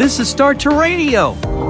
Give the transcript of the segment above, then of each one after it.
This is Start to Radio.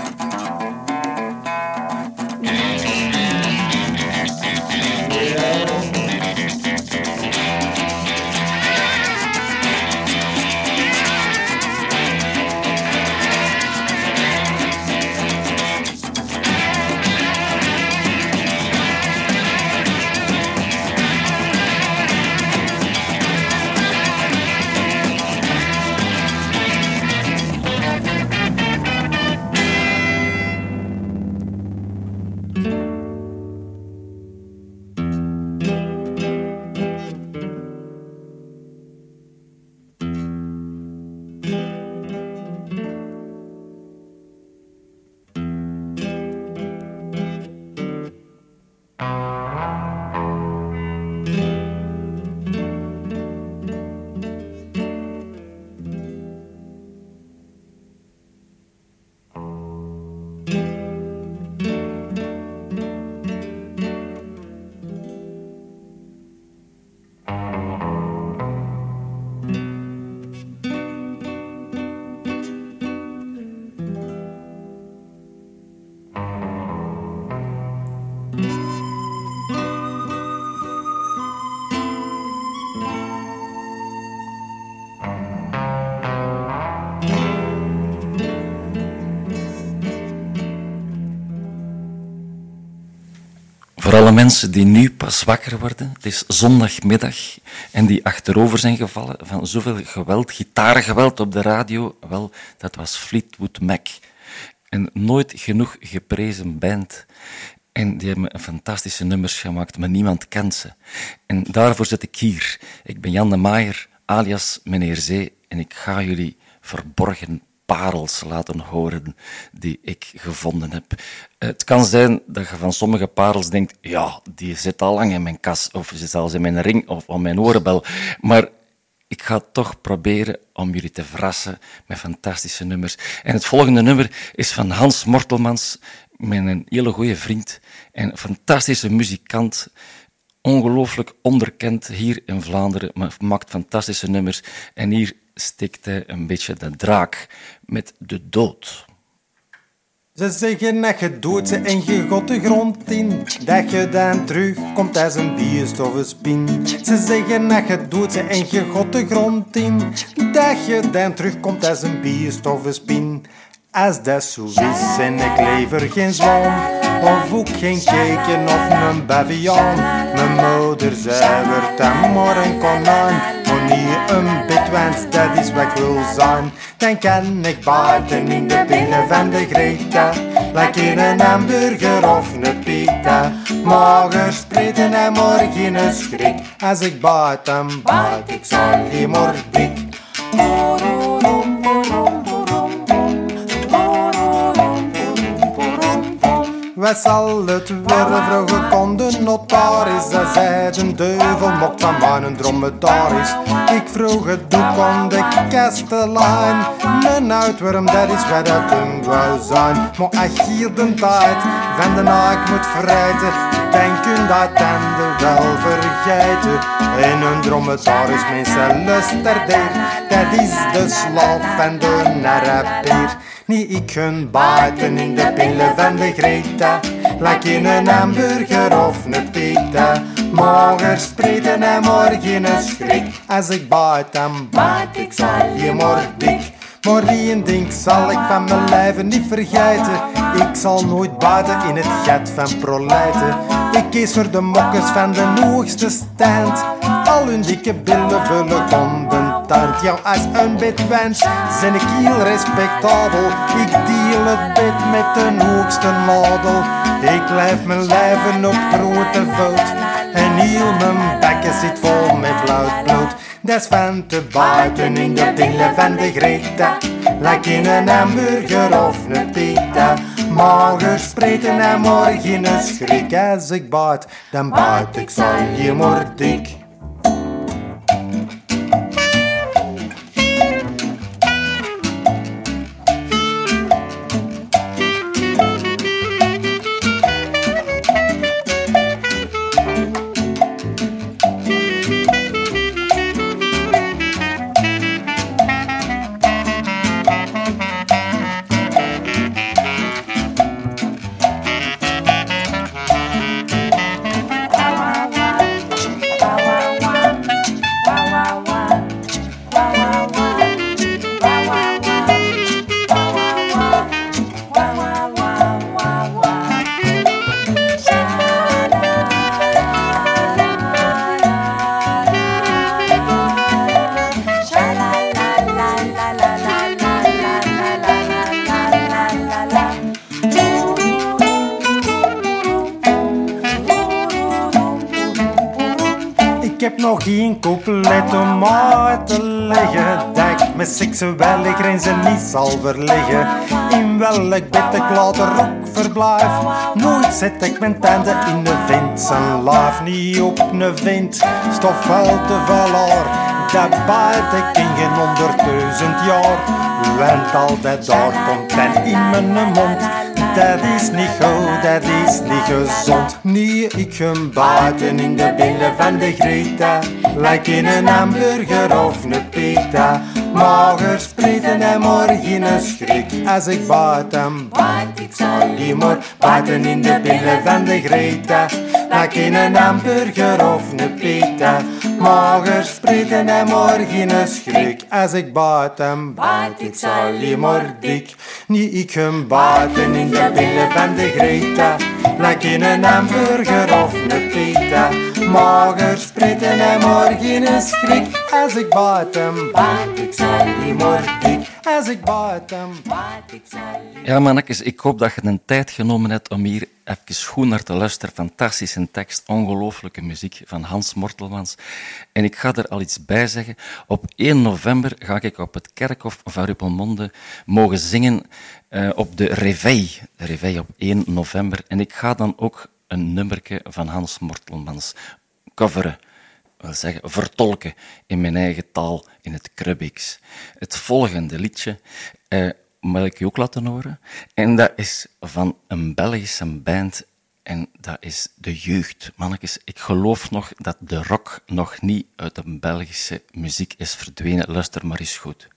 Mensen die nu pas wakker worden, het is zondagmiddag en die achterover zijn gevallen van zoveel geweld, gitaargeweld op de radio, wel, dat was Fleetwood Mac. Een nooit genoeg geprezen band. En die hebben fantastische nummers gemaakt, maar niemand kent ze. En daarvoor zit ik hier. Ik ben Jan de Maaier, alias Meneer Zee, en ik ga jullie verborgen parels laten horen die ik gevonden heb. Het kan zijn dat je van sommige parels denkt, ja, die zit al lang in mijn kas, of zit zelfs in mijn ring of aan mijn oorbel. Maar ik ga toch proberen om jullie te verrassen met fantastische nummers. En het volgende nummer is van Hans Mortelmans, mijn hele goede vriend en fantastische muzikant. Ongelooflijk onderkend hier in Vlaanderen, maar maakt fantastische nummers. En hier steekt hij een beetje de draak met de dood. Ze zeggen dat je dood ze en je god de grond in. Dat je dan terugkomt als een biest of een spin. Ze zeggen dat je dood ze en je god de grond in. Dat je dan terugkomt als een biest of een spin. Als dat zo is en ik lever geen zwaan, of ook geen keken of een baviaan. Mijn moeder zei, werd dan maar een konijn, wanneer een bedwens, dat is wat ik wil zijn. Dan kan ik buiten in de binnen van de Greta, Like in een hamburger of een pita. Morgen spreten en morgen een schrik. Als ik dan baat ik zal maar dik. Wij zal het weer vroegen kon de notaris Hij zei de duivel mocht van mij een dromedaris Ik vroeg het doek kon de kastelein. Een uitworm dat is wat dat hem wou zijn. Maar als hier de tijd van de naak moet verrijten. Denken dat en de wel vergeten. In een dromedaris mensen lusterdeer Dat is de slaaf en de narapeer ik kun buiten in de pillen van de Greta. Like in een hamburger of een pita. Morgen spreken en morgen een schrik. Als ik buit, dan buit ik zal je morgen dik. Maar één ding zal ik van mijn lijven niet vergeten. Ik zal nooit buiten in het gat van prolijten. Ik kies voor de mokkers van de hoogste stand. Al hun dikke billen vullen condentant. Ja, als een bed wens, zijn ik heel respectabel. Ik deal het bed met de hoogste nadel. Ik blijf mijn lijven op grote voet. En heel mijn bekken zit vol met blauw bloed. Dat is van te buiten in de billen van de Greta. Like in een hamburger of een pita. Morgen spreten en morgen een schrik. Als ik baat, dan baat ik zal je maar seksuele grenzen niet zal verleggen In welk bed ik later ook verblijf Nooit zet ik mijn tanden in de vent Zijn lijf niet op een vent Stof wel te veel Dat bijt ik in geen honderdduizend jaar Want altijd daar komt en in mijn mond dat is niet goed, dat is niet gezond. Nee, ik ga buiten in de billen van de Greta. Like in een hamburger of een pita. Morgen spreten en morgen een schrik. Als ik buiten buit, ik zal je maar buiten in de billen van de Greta. Like in een hamburger of een pita. Morgen spreten en morgen een schrik. Als ik buiten buit, ik zal maar dik. Nee, ik ga buiten in de billen van de Greta. Like in een hamburger of een pita. Morgen spreten en morgen een schrik. Als ik buiten buit, ik zal je maar dik. Als ik buiten buit, ik zal Ja, mannetjes, ik hoop dat je een tijd genomen hebt om hier even goed naar te luisteren. Fantastische tekst, ongelooflijke muziek van Hans Mortelmans. En ik ga er al iets bij zeggen. Op 1 november ga ik op het kerkhof van Ruppelmonde mogen zingen eh, op de Reveil. De op 1 november. En ik ga dan ook een nummerke van Hans Mortelmans coveren wil zeggen, vertolken in mijn eigen taal, in het Krubiks. Het volgende liedje eh, wil ik je ook laten horen. En dat is van een Belgische band en dat is de jeugd. Mannetjes, ik geloof nog dat de rock nog niet uit de Belgische muziek is verdwenen. Luister maar eens goed.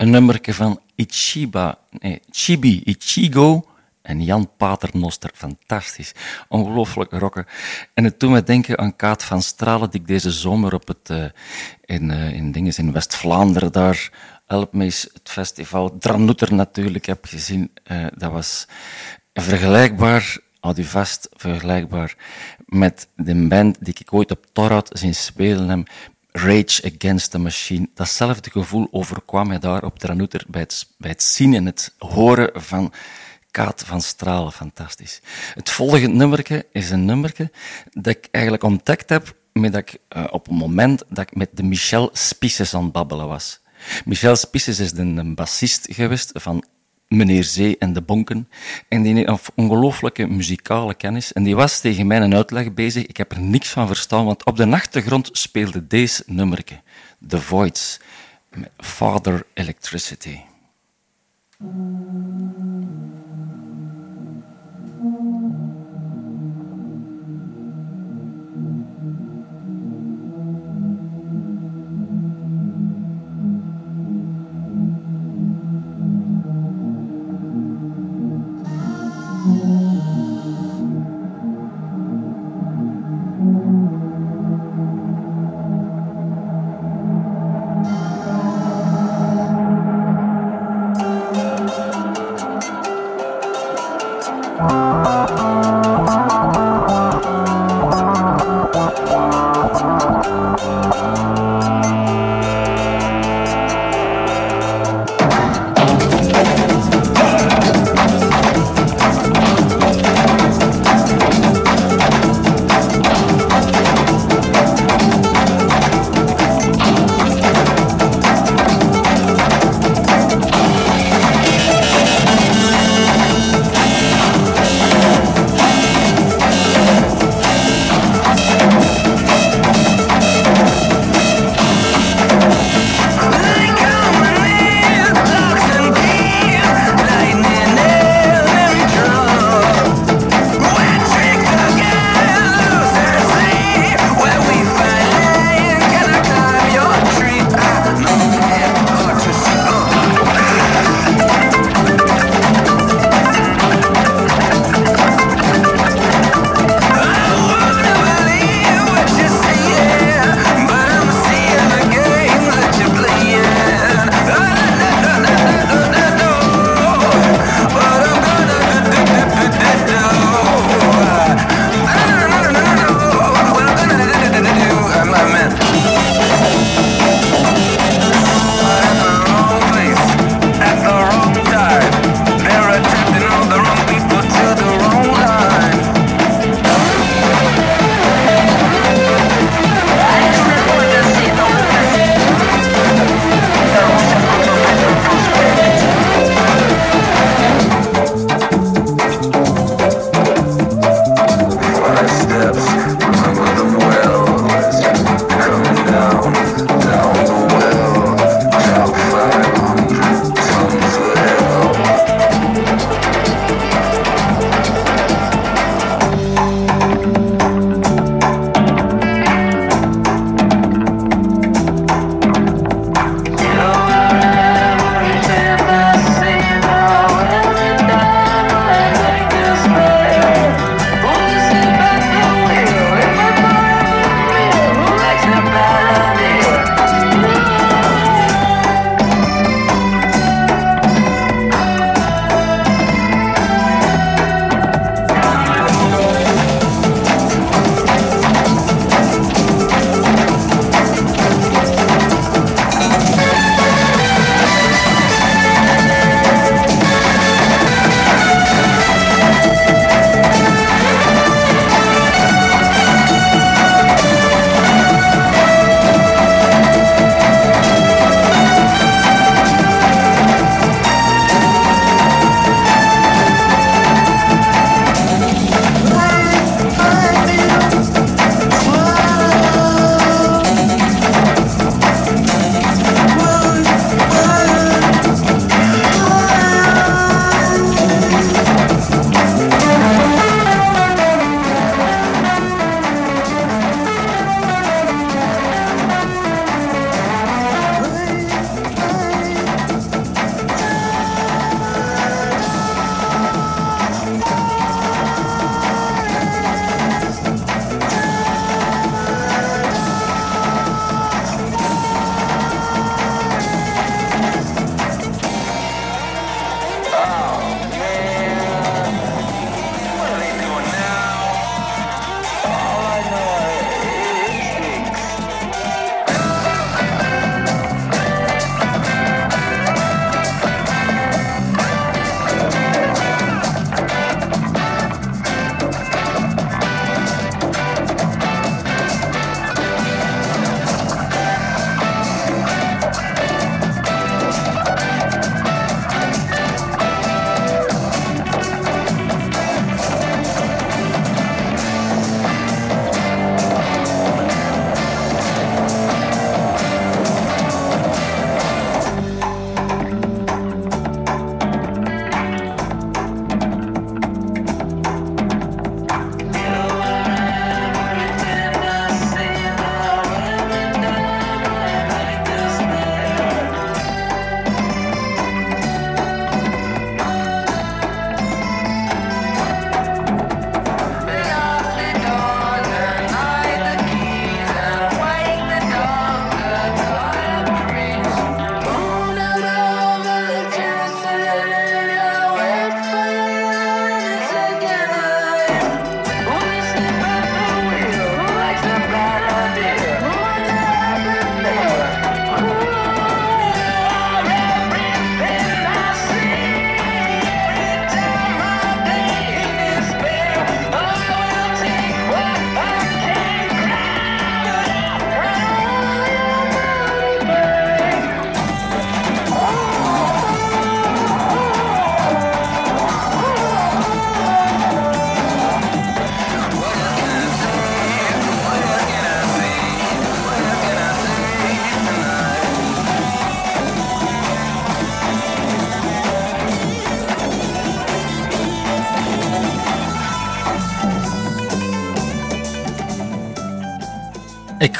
Een nummerke van Ichiba, nee, Chibi Ichigo en Jan Paternoster. Fantastisch. Ongelooflijk rocken. En het doet me denken aan Kaat van Stralen, die ik deze zomer op het, uh, in, uh, in, in West-Vlaanderen daar, Elpmees, het festival, Dranoeter natuurlijk, heb gezien. Uh, dat was vergelijkbaar, houd u vast, vergelijkbaar met de band die ik ooit op Torhout zien spelen heb. Rage Against the Machine. Datzelfde gevoel overkwam mij daar op Dranoeter bij het, bij het zien en het horen van Kaat van Stralen, fantastisch. Het volgende nummerke is een nummerke dat ik eigenlijk ontdekt heb met dat ik, uh, op het moment dat ik met de Michel Spisses aan het babbelen was. Michel Spisses is een bassist geweest van Meneer Zee en de Bonken. En die heeft ongelooflijke muzikale kennis. En die was tegen mij een uitleg bezig. Ik heb er niks van verstaan, want op de achtergrond speelde deze nummerke. The Voids, Father Electricity.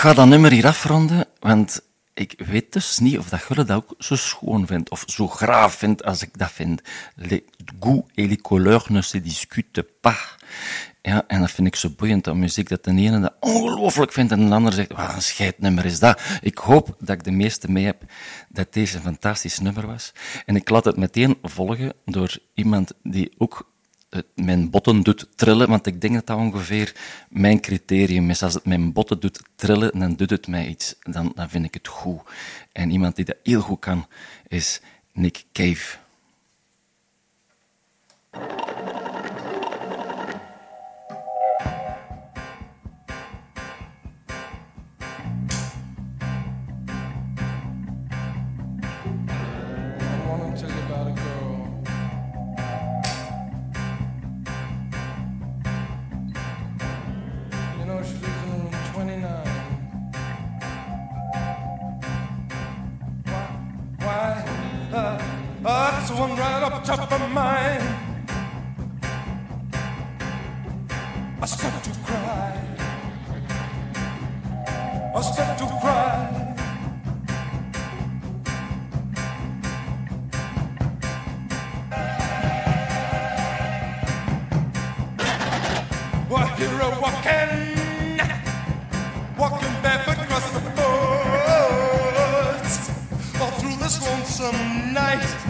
Ga dat nummer hier afronden, want ik weet dus niet of dat jullie dat ook zo schoon vindt of zo graaf vindt als ik dat vind. Les goûts et les couleurs ne se discutent pas. Ja, en dat vind ik zo boeiend aan muziek, dat de ene dat ongelooflijk vindt en de ander zegt, wat een scheidnummer is dat. Ik hoop dat ik de meeste mee heb dat deze een fantastisch nummer was. En ik laat het meteen volgen door iemand die ook mijn botten doet trillen, want ik denk dat dat ongeveer mijn criterium is. Als het mijn botten doet trillen, dan doet het mij iets. Dan, dan vind ik het goed. En iemand die dat heel goed kan, is Nick Cave. Top of mine. I start to cry. I start to cry. Well, hero walking, walking barefoot across the boards, all through this lonesome night.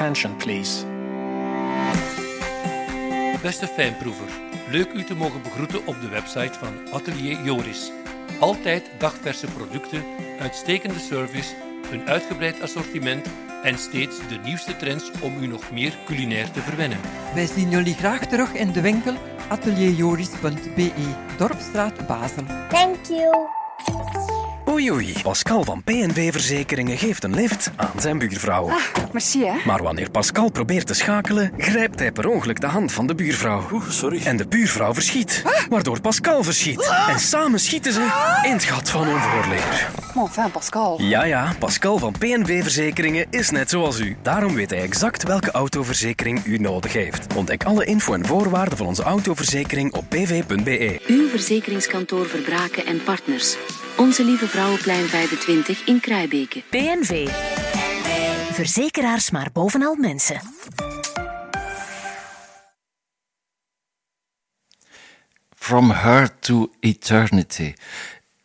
Attention, please. Beste fijnproever, leuk u te mogen begroeten op de website van Atelier Joris. Altijd dagverse producten, uitstekende service, een uitgebreid assortiment en steeds de nieuwste trends om u nog meer culinair te verwennen. Wij zien jullie graag terug in de winkel atelierjoris.be, Dorpstraat Basel. Thank you. Oei oei, Pascal van PNV Verzekeringen geeft een lift aan zijn buurvrouw. Merci, hè. Maar wanneer Pascal probeert te schakelen, grijpt hij per ongeluk de hand van de buurvrouw. sorry. En de buurvrouw verschiet, waardoor Pascal verschiet. En samen schieten ze in het gat van hun voorleer. Maar enfin, Pascal. Ja, ja, Pascal van PNV Verzekeringen is net zoals u. Daarom weet hij exact welke autoverzekering u nodig heeft. Ontdek alle info en voorwaarden van onze autoverzekering op pv.be. Uw verzekeringskantoor Verbraken en Partners. Onze Lieve Vrouwenplein 25 in Kruibeke. PNV. Verzekeraars maar bovenal mensen. From Her to Eternity.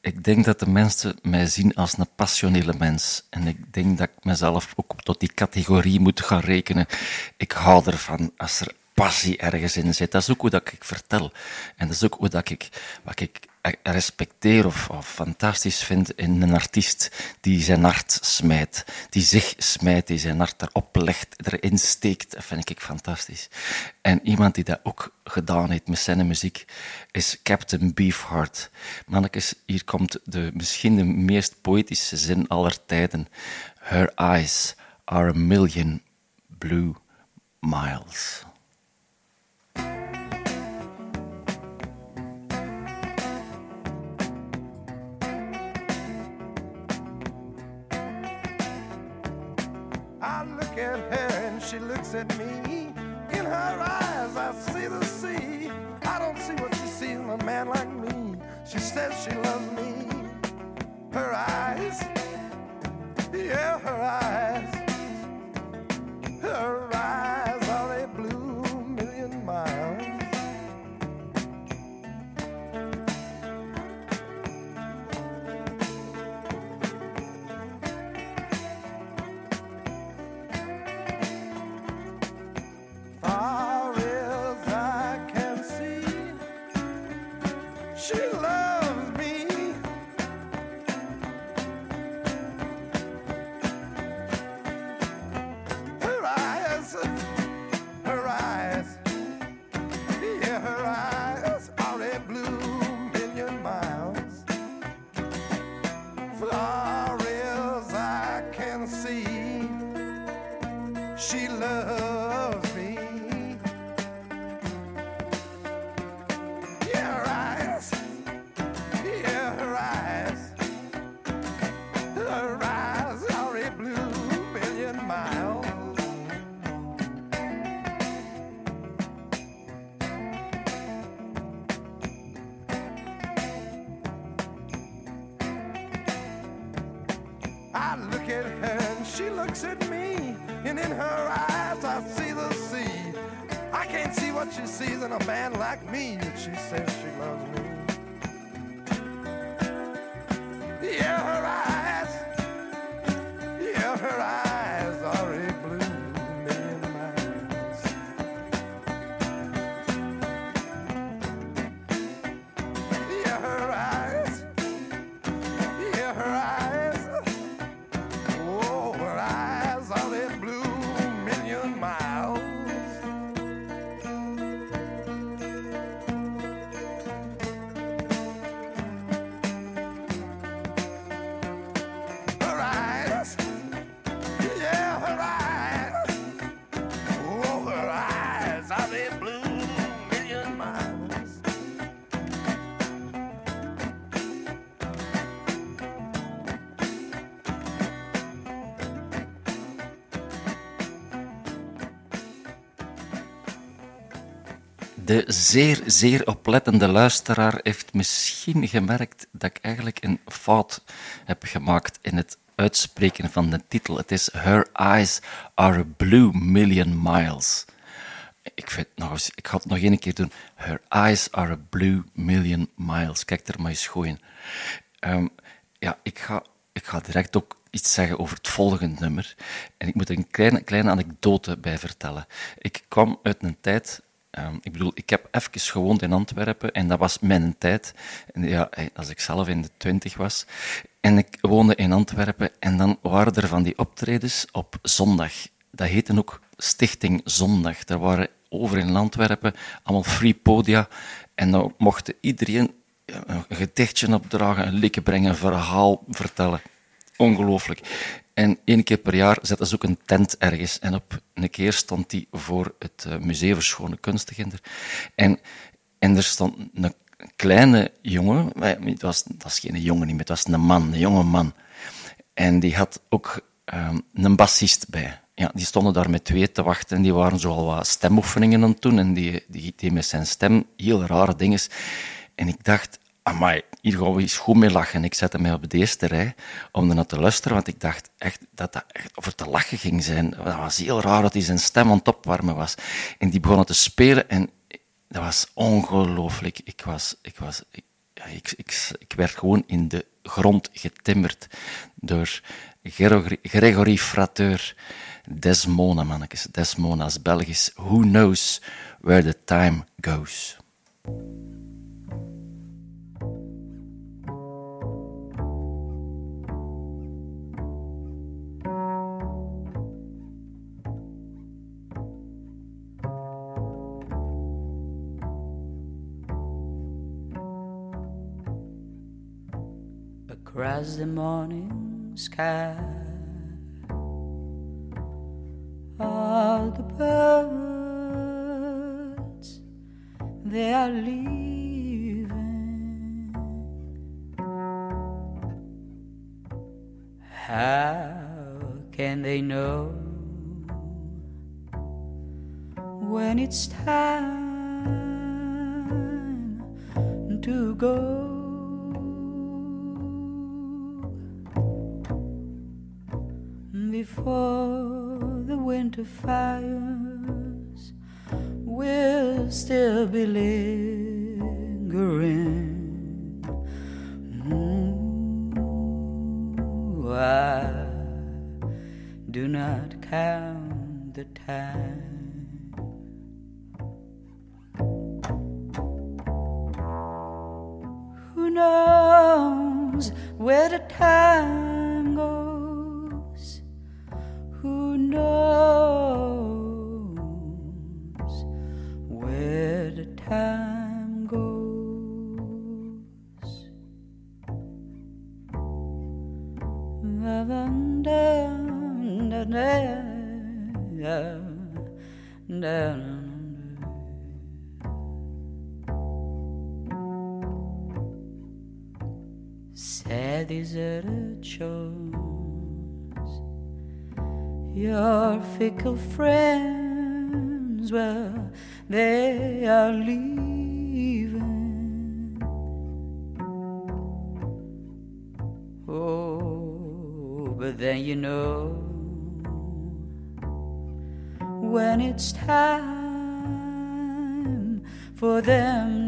Ik denk dat de mensen mij zien als een passionele mens. En ik denk dat ik mezelf ook tot die categorie moet gaan rekenen. Ik hou ervan als er passie ergens in zit. Dat is ook hoe dat ik vertel. En dat is ook hoe dat ik, wat ik respecteer of, fantastisch vind in een artiest die zijn hart smijt, die zich smijt, die zijn hart erop legt, erin steekt. Dat vind ik fantastisch. En iemand die dat ook gedaan heeft met zijn muziek is Captain Beefheart. Mannekes, hier komt de, misschien de meest poëtische zin aller tijden. Her eyes are a million blue miles. Look at her and she looks at me. In her eyes, I see the sea. I don't see what she sees in a man like me. She says she loves me. Her eyes, yeah, her eyes. Her and she says she loves me. Zeer, zeer oplettende luisteraar heeft misschien gemerkt dat ik eigenlijk een fout heb gemaakt in het uitspreken van de titel. Het is Her Eyes Are a Blue Million Miles. Ik, vind nog eens, ik ga het nog één keer doen. Her eyes are a blue million miles. Kijk er maar eens goed in. Ehm, ja, ik ga, ik ga direct ook iets zeggen over het volgende nummer. En ik moet een kleine, kleine anekdote bij vertellen. Ik kwam uit een tijd Ehm, ik bedoel, ik heb even gewoond in Antwerpen en dat was mijn tijd. Ja, eh, als ik zelf in de twintig was. En ik woonde in Antwerpen en dan waren er van die optredens op zondag. Dat heette ook Stichting Zondag. Er waren over in Antwerpen allemaal free podia en dan mocht iedereen een gedichtje opdragen, een liedje brengen, een verhaal vertellen. Ongelooflijk. En één keer per jaar zetten ze ook een tent ergens. En op een keer stond die voor het uh, Museum voor Schone Kunsten. En, en er stond een kleine jongen, het was, dat was geen jongen niet, het was een man, een jonge man. En die had ook um, een bassist bij. Ja, die stonden daar met twee te wachten en die waren zoal wat stemoefeningen aan het doen. En die, die, die met zijn stem heel rare dingen. En ik dacht, amai, hier gaan we goed mee lachen. Ik zette mij op de eerste rij om ernaar te luisteren, want ik dacht echt dat dat echt over te lachen ging zijn. Dat was heel raar dat hij zijn stem aan het opwarmen was. En die begonnen te spelen en dat was ongelooflijk. Ik was... Ik was ik, ik, ik, werd gewoon in de grond getimmerd door Gregory, Gregory Frateur. Desmona, mannetjes. Desmona's Belgisch. Who knows where the time goes? Across the morning sky. All the birds, they are leaving. How can they know when it's time to go? Before the winter fires will still be lingering. Ooh, I do not count the time. Who knows where the time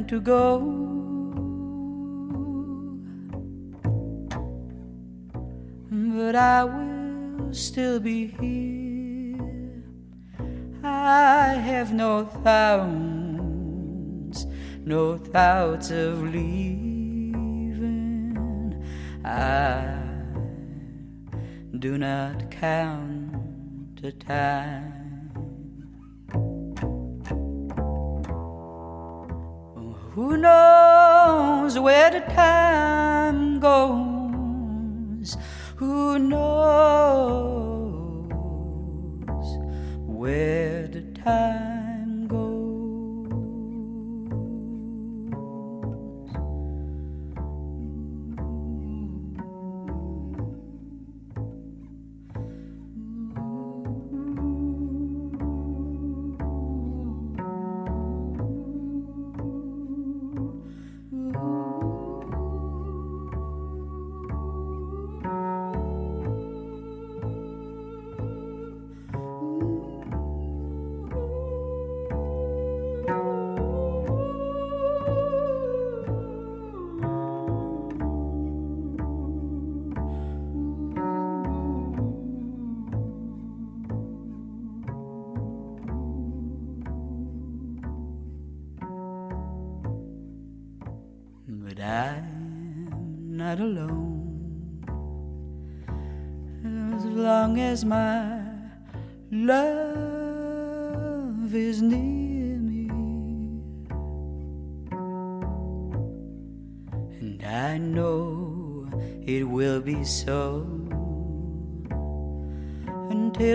to go. But I will still be here. I have no thoughts, no thoughts of leaving. I do not count the time. Who knows where the time goes? who knows where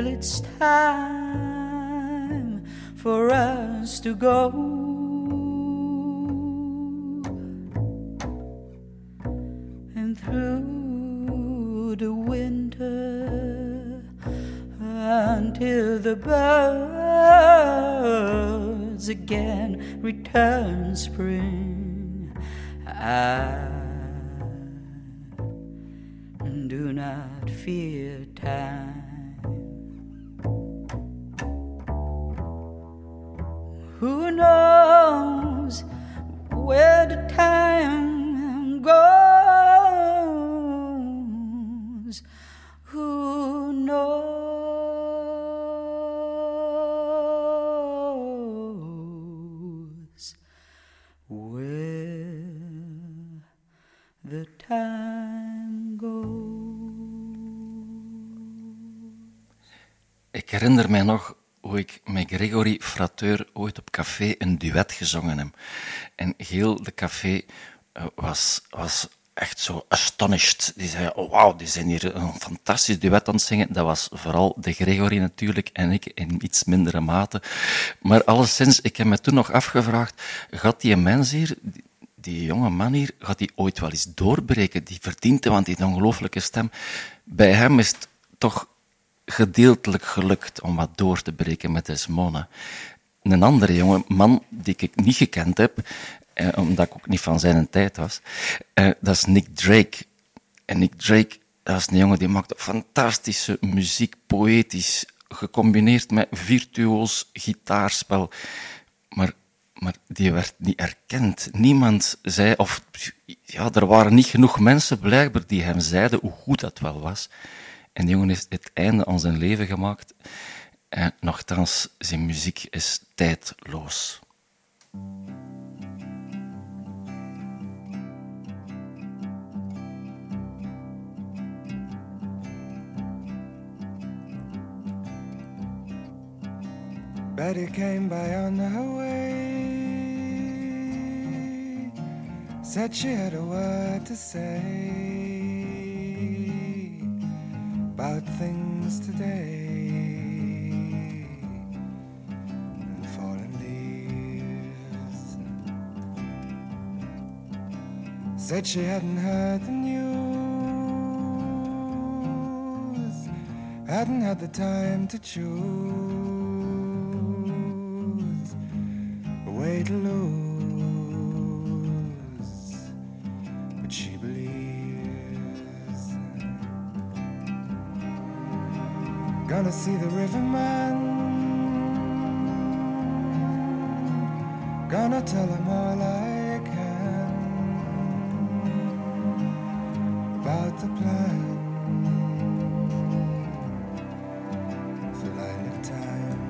until it's time for us to go. And through the winter until the birds again return spring. I Frateur ooit op café een duet gezongen heb. En heel de café eh, was, was echt zo astonished. Die zei, oh wauw, die zijn hier een fantastisch duet aan het zingen. Dat was vooral de Gregory natuurlijk en ik in iets mindere mate. Maar alleszins, ik heb me toen nog afgevraagd, gaat die mens hier, die, jonge man hier, gaat die ooit wel eens doorbreken? Die verdient het, want die ongelooflijke stem. Bij hem is het toch gedeeltelijk gelukt om wat door te breken met Desmona. Een andere jonge man die ik niet gekend heb, eh, omdat ik ook niet van zijn tijd was, eh, dat is Nick Drake. En Nick Drake, dat is een jongen die maakt fantastische muziek, poëtisch, gecombineerd met virtuoos gitaarspel. Maar, maar die werd niet erkend. Niemand zei, of ja, er waren niet genoeg mensen blijkbaar die hem zeiden hoe goed dat wel was. En die jongen heeft het einde aan zijn leven gemaakt. En nochtans, zijn muziek is tijdloos. Betty came by on her way. Said she had a word to say about things today. And fallen leaves. Said she hadn't heard the news. Hadn't had the time to choose a way to lose. Gonna see the riverman. Gonna tell him all I can about the plan. time.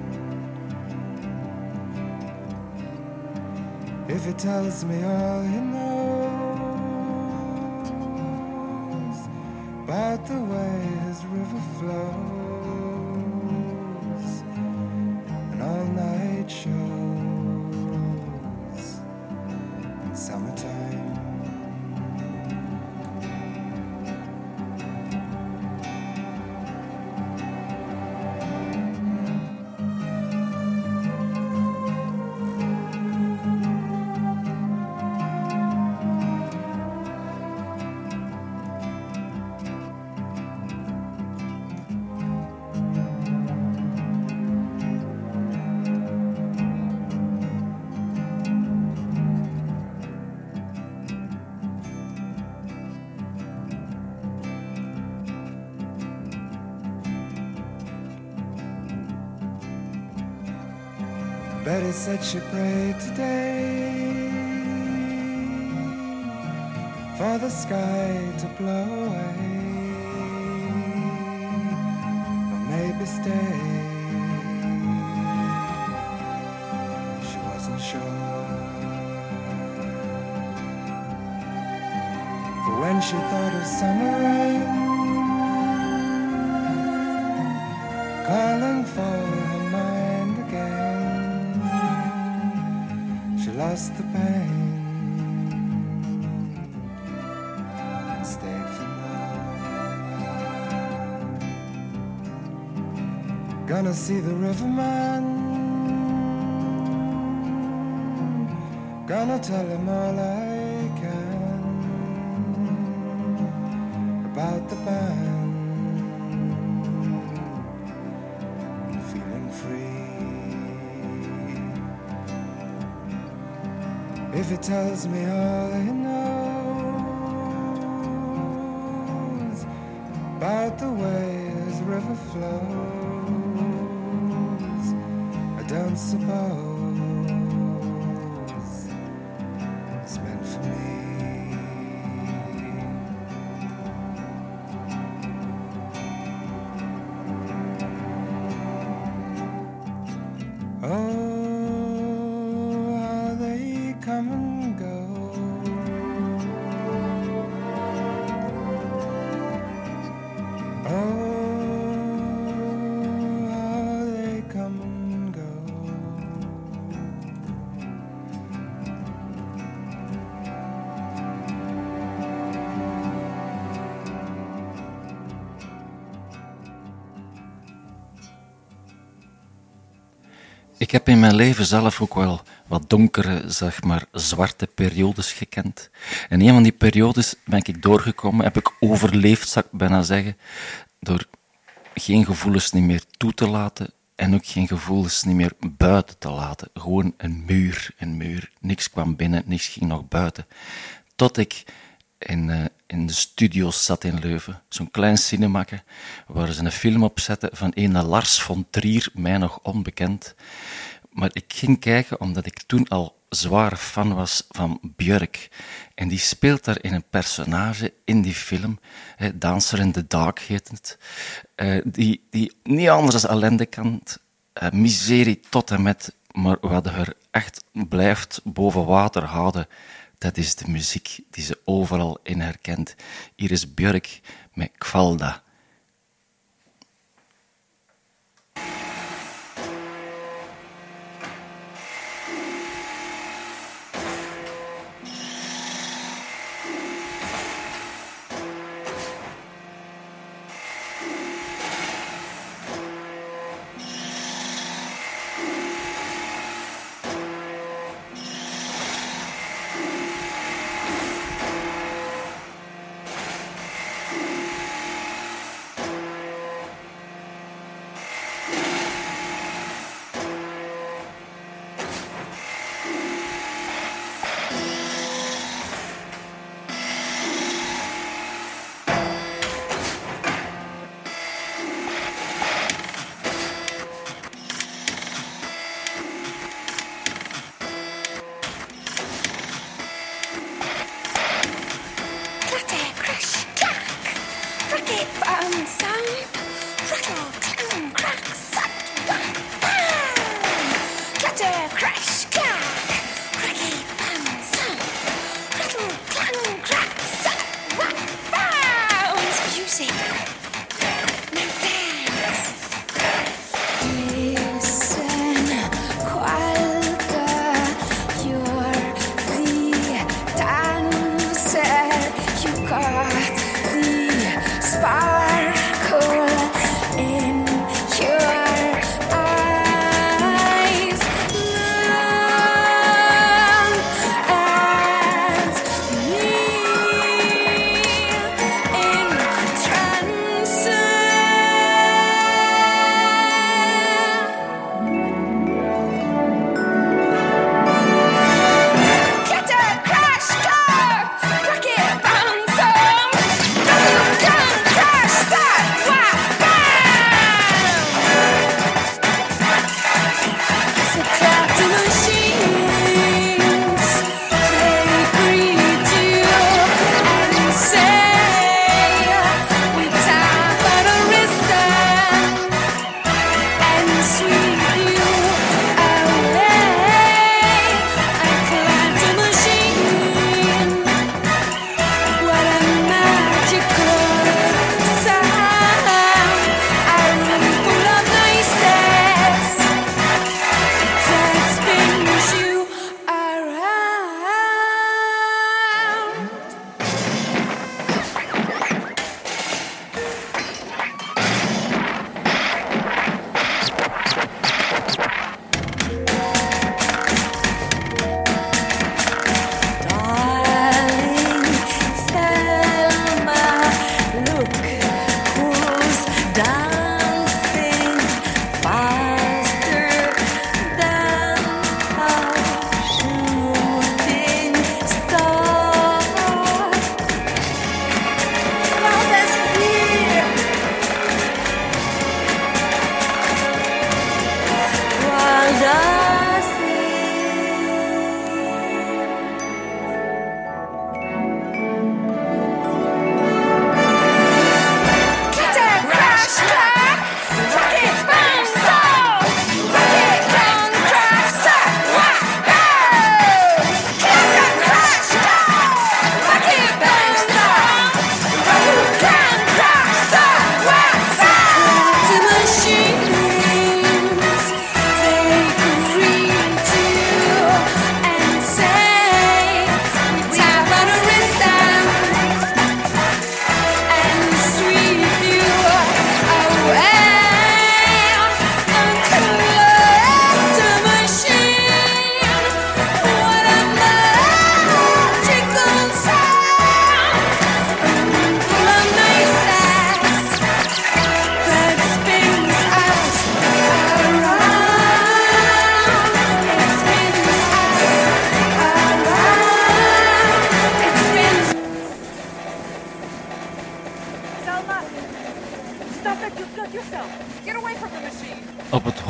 If he tells me all he knows about the way his river flows show. Said she prayed today for the sky to blow away, or maybe stay. She wasn't sure. For when she thought of summer rain calling for Lost the pain and stayed for more. Gonna see the riverman. Gonna tell him all I can about the band. He tells me all he knows about the way his river flows, I don't suppose Ik heb in mijn leven zelf ook wel wat donkere, zeg maar, zwarte periodes gekend. En een van die periodes ben ik doorgekomen, heb ik overleefd, zou ik bijna zeggen, door geen gevoelens niet meer toe te laten en ook geen gevoelens niet meer buiten te laten. Gewoon een muur, een muur. Niks kwam binnen, niks ging nog buiten. Tot ik in, eh, in de studio's zat in Leuven, zo'n klein cinemakke, waar ze een film opzetten van een Lars von Trier, mij nog onbekend. Maar ik ging kijken omdat ik toen al zware fan was van Björk. En die speelt daar in een personage in die film, hè, Dancer in the Dark heet het, eh, die, die niet anders dan ellende kant, eh, miserie tot en met, maar wat haar echt blijft boven water houden, dat is de muziek die ze overal in herkent. Hier is Björk met Kvalda.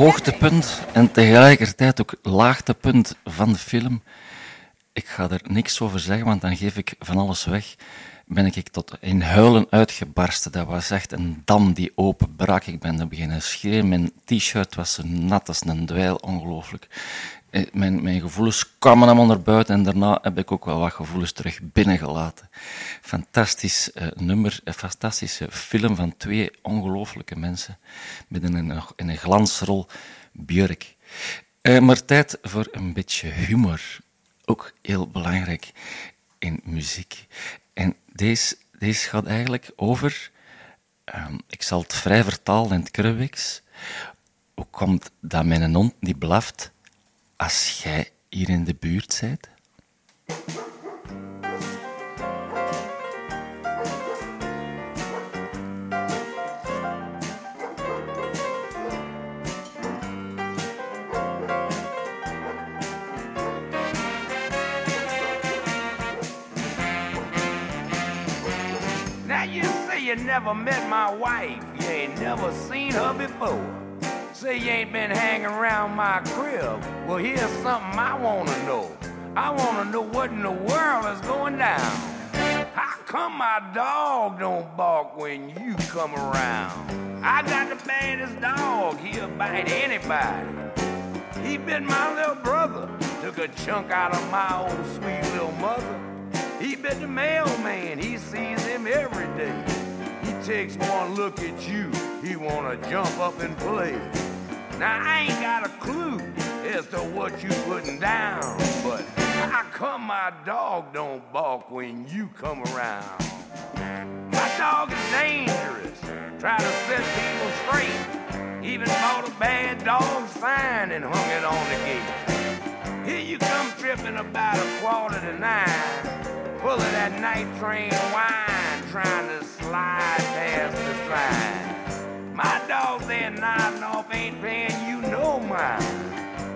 Hoogtepunt en tegelijkertijd ook laagtepunt van de film. Ik ga er niks over zeggen, want dan geef ik van alles weg. Ben ik tot in huilen uitgebarsten. Dat was echt een dam die openbrak. Ik ben er beginnen schreeuwen. Mijn t-shirt was zo nat als een dweil, ongelooflijk. Eh, Mijn, mijn gevoelens kwamen allemaal naar buiten en daarna heb ik ook wel wat gevoelens terug binnengelaten. Fantastisch eh, nummer, een fantastische film van twee ongelooflijke mensen met een, in een glansrol Björk. Eh, maar tijd voor een beetje humor. Ook heel belangrijk in muziek. En deze, deze gaat eigenlijk over, ehm, ik zal het vrij vertalen in het Kruiwiks. Hoe komt dat mijn hond die blaft als jij hier in de buurt bent? Now you say you never met my wife, you ain't never seen her before. Say you ain't been hanging around my crib. Well, here's something I wanna know. I wanna know what in the world is going down. How come my dog don't bark when you come around? I got the baddest dog, he'll bite anybody. He bit my little brother, took a chunk out of my old sweet little mother. He bit the mailman, he sees him every day. He takes one look at you, he wanna jump up and play. Now I ain't got a clue as to what you putting down, but how come my dog don't bark when you come around? My dog is dangerous, try to set people straight. Even bought a bad dog sign and hung it on the gate. Here you come tripping about a quarter to nine, full of that night train wine, trying to slide past the sign. My dog there nodding off ain't paying you no mind.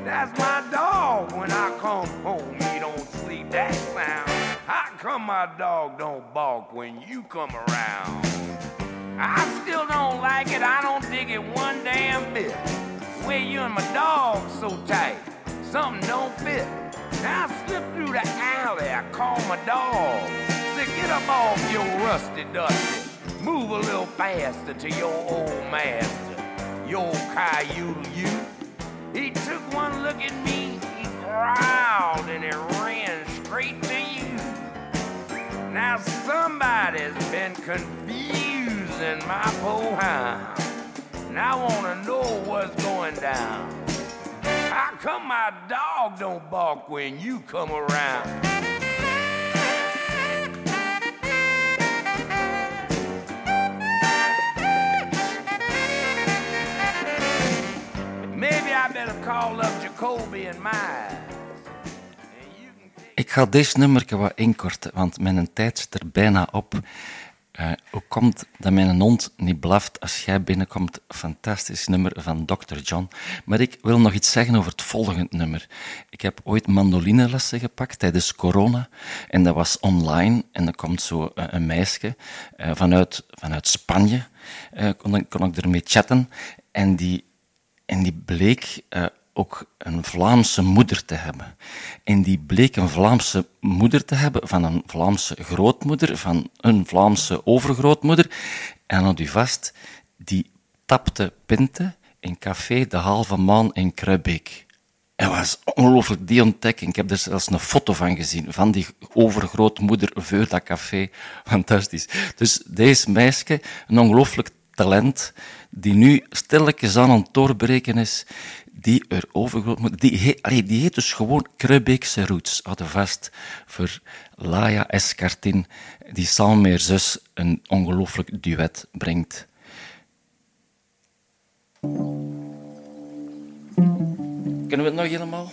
That's my dog. When I come home, he don't sleep that sound. How come my dog don't bark when you come around? I still don't like it. I don't dig it one damn bit. Where you and my dog so tight, something don't fit. Now I slip through the alley. I call my dog. Say, get up off your rusty dusty. Move a little faster to your old master, your Coyote you. He took one look at me, he growled, and he ran straight to you. Now somebody's been confusing my poor hound. And I wanna know what's going down. How come my dog don't bark when you come around? Maybe I better call up Jacoby and Miles. Ik ga deze nummer wat inkorten, want mijn tijd zit er bijna op. Eh, hoe komt dat mijn hond niet blaft als jij binnenkomt? Fantastisch nummer van Dr. John. Maar ik wil nog iets zeggen over het volgende nummer. Ik heb ooit mandolinelessen gepakt tijdens corona. En dat was online. En er komt zo eh, een meisje eh, vanuit, vanuit Spanje. Eh, kon, kon ik ermee chatten. En die, en die bleek eh, ook een Vlaamse moeder te hebben. En die bleek een Vlaamse moeder te hebben van een Vlaamse grootmoeder, van een Vlaamse overgrootmoeder. En had u vast, die tapte pinten in café De Halve Maan in Kruibeek. Het was ongelooflijk, die ontdekking. Ik heb er zelfs een foto van gezien, van die overgrootmoeder voor dat café. Fantastisch. Dus deze meisje, een ongelooflijk talent, die nu stilletjes aan het doorbreken is, die er overgrootmoeder... Die, he, die heet dus gewoon Kruibeekse Roots, hadden vast, voor Laia Escartin, die samen met zus een ongelooflijk duet brengt. Kunnen we het nog helemaal?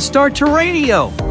Is Start to Radio